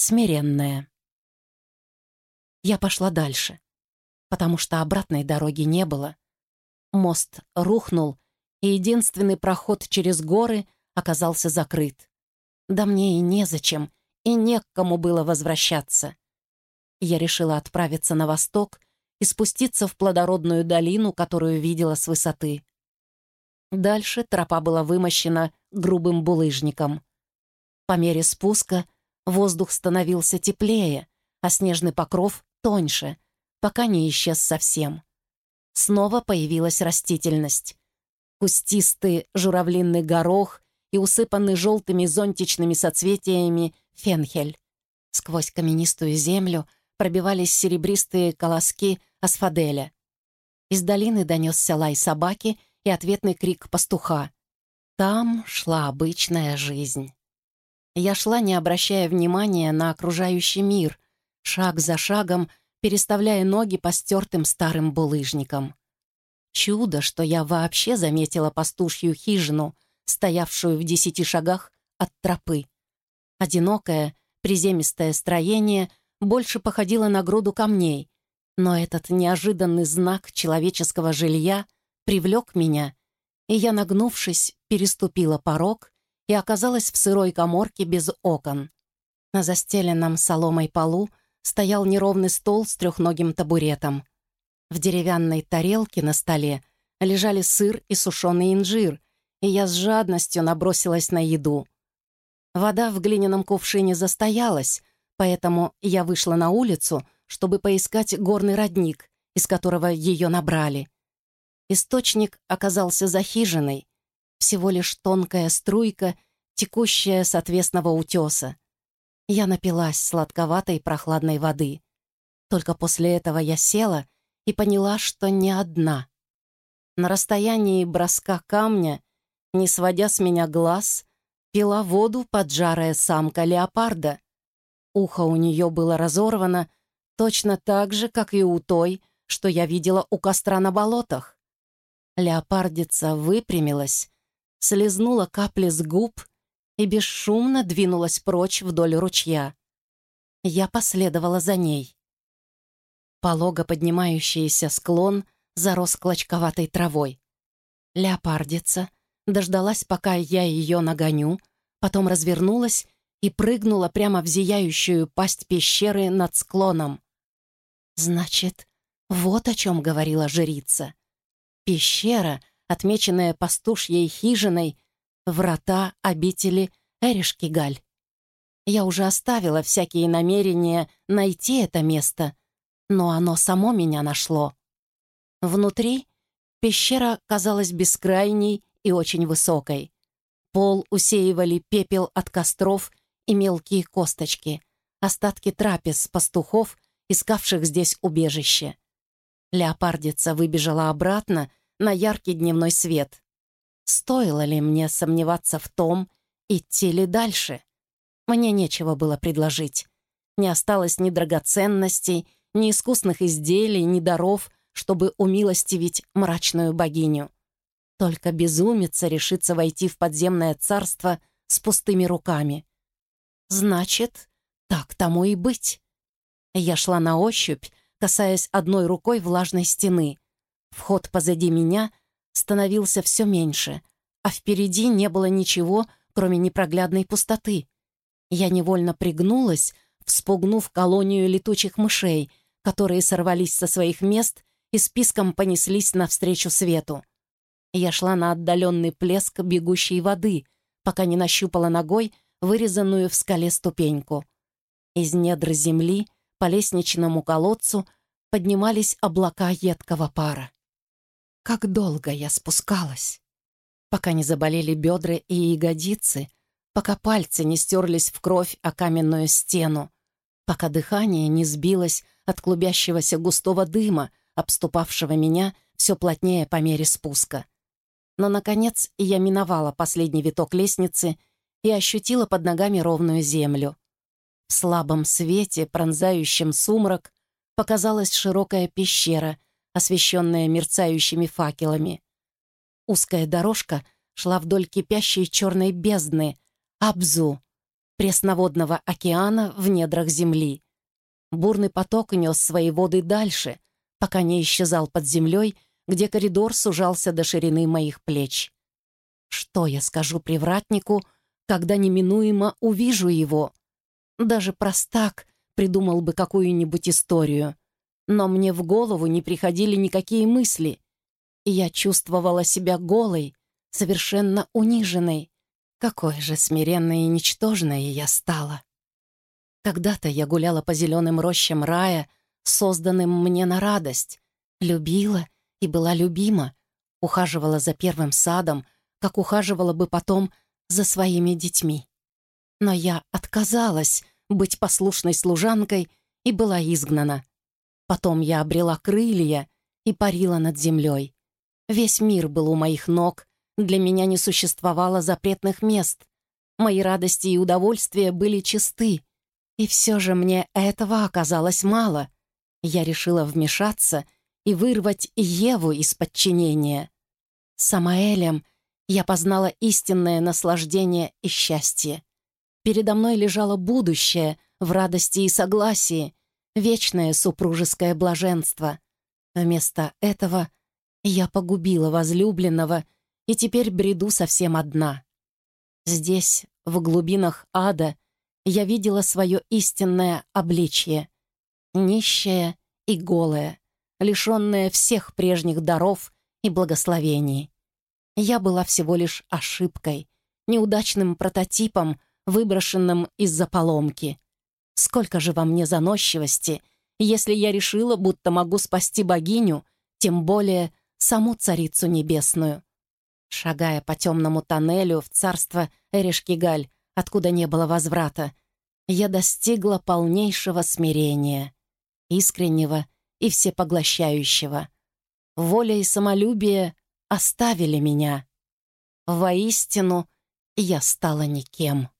смиренная. Я пошла дальше, потому что обратной дороги не было. Мост рухнул, и единственный проход через горы оказался закрыт. Да мне и незачем, и не к кому было возвращаться. Я решила отправиться на восток и спуститься в плодородную долину, которую видела с высоты. Дальше тропа была вымощена грубым булыжником. По мере спуска воздух становился теплее, а снежный покров — тоньше, пока не исчез совсем. Снова появилась растительность. Кустистый журавлинный горох и усыпанный желтыми зонтичными соцветиями фенхель. Сквозь каменистую землю пробивались серебристые колоски асфаделя. Из долины донесся лай собаки и ответный крик пастуха. Там шла обычная жизнь. Я шла, не обращая внимания на окружающий мир, шаг за шагом, переставляя ноги по стертым старым булыжникам. Чудо, что я вообще заметила пастушью хижину, стоявшую в десяти шагах от тропы. Одинокое, приземистое строение больше походило на груду камней, но этот неожиданный знак человеческого жилья привлек меня, и я, нагнувшись, переступила порог и оказалась в сырой коморке без окон. На застеленном соломой полу стоял неровный стол с трехногим табуретом. В деревянной тарелке на столе лежали сыр и сушеный инжир, и я с жадностью набросилась на еду. Вода в глиняном кувшине застоялась, поэтому я вышла на улицу, чтобы поискать горный родник, из которого ее набрали. Источник оказался за хижиной, всего лишь тонкая струйка, текущая с отвесного утеса. Я напилась сладковатой прохладной воды. Только после этого я села и поняла, что не одна. На расстоянии броска камня, не сводя с меня глаз, пила воду поджарая самка леопарда. Ухо у нее было разорвано точно так же, как и у той, что я видела у костра на болотах. Леопардица выпрямилась, слезнула капли с губ и бесшумно двинулась прочь вдоль ручья. Я последовала за ней. Полого поднимающийся склон зарос клочковатой травой. Леопардица дождалась, пока я ее нагоню, потом развернулась и прыгнула прямо в зияющую пасть пещеры над склоном. Значит, вот о чем говорила жрица. Пещера, отмеченная пастушьей хижиной, врата обители Эришкигаль. Я уже оставила всякие намерения найти это место, но оно само меня нашло. Внутри пещера казалась бескрайней и очень высокой. Пол усеивали пепел от костров и мелкие косточки, остатки трапез пастухов, искавших здесь убежище. Леопардица выбежала обратно на яркий дневной свет. Стоило ли мне сомневаться в том, идти ли дальше? Мне нечего было предложить. Не осталось ни драгоценностей, ни искусных изделий, ни даров, чтобы умилостивить мрачную богиню. Только безумица решится войти в подземное царство с пустыми руками. Значит, так тому и быть. Я шла на ощупь, касаясь одной рукой влажной стены. Вход позади меня становился все меньше, а впереди не было ничего, кроме непроглядной пустоты. Я невольно пригнулась, вспугнув колонию летучих мышей, которые сорвались со своих мест и списком понеслись навстречу свету. Я шла на отдаленный плеск бегущей воды, пока не нащупала ногой вырезанную в скале ступеньку. Из недр земли по лестничному колодцу поднимались облака едкого пара. Как долго я спускалась, пока не заболели бедра и ягодицы, пока пальцы не стерлись в кровь о каменную стену, пока дыхание не сбилось от клубящегося густого дыма, обступавшего меня все плотнее по мере спуска. Но, наконец, я миновала последний виток лестницы и ощутила под ногами ровную землю. В слабом свете, пронзающем сумрак, показалась широкая пещера — освещенная мерцающими факелами. Узкая дорожка шла вдоль кипящей черной бездны, Абзу, пресноводного океана в недрах земли. Бурный поток нес свои воды дальше, пока не исчезал под землей, где коридор сужался до ширины моих плеч. Что я скажу привратнику, когда неминуемо увижу его? Даже простак придумал бы какую-нибудь историю. Но мне в голову не приходили никакие мысли. И я чувствовала себя голой, совершенно униженной. Какой же смиренной и ничтожной я стала. Когда-то я гуляла по зеленым рощам рая, созданным мне на радость, любила и была любима, ухаживала за первым садом, как ухаживала бы потом за своими детьми. Но я отказалась быть послушной служанкой и была изгнана. Потом я обрела крылья и парила над землей. Весь мир был у моих ног, для меня не существовало запретных мест. Мои радости и удовольствия были чисты. И все же мне этого оказалось мало. Я решила вмешаться и вырвать Еву из подчинения. Самаэлем я познала истинное наслаждение и счастье. Передо мной лежало будущее в радости и согласии, вечное супружеское блаженство. Вместо этого я погубила возлюбленного и теперь бреду совсем одна. Здесь, в глубинах ада, я видела свое истинное обличье. Нищая и голая, лишенная всех прежних даров и благословений. Я была всего лишь ошибкой, неудачным прототипом, выброшенным из-за поломки. Сколько же во мне заносчивости, если я решила, будто могу спасти богиню, тем более саму Царицу Небесную. Шагая по темному тоннелю в царство Эришкигаль, откуда не было возврата, я достигла полнейшего смирения, искреннего и всепоглощающего. Воля и самолюбие оставили меня. Воистину, я стала никем.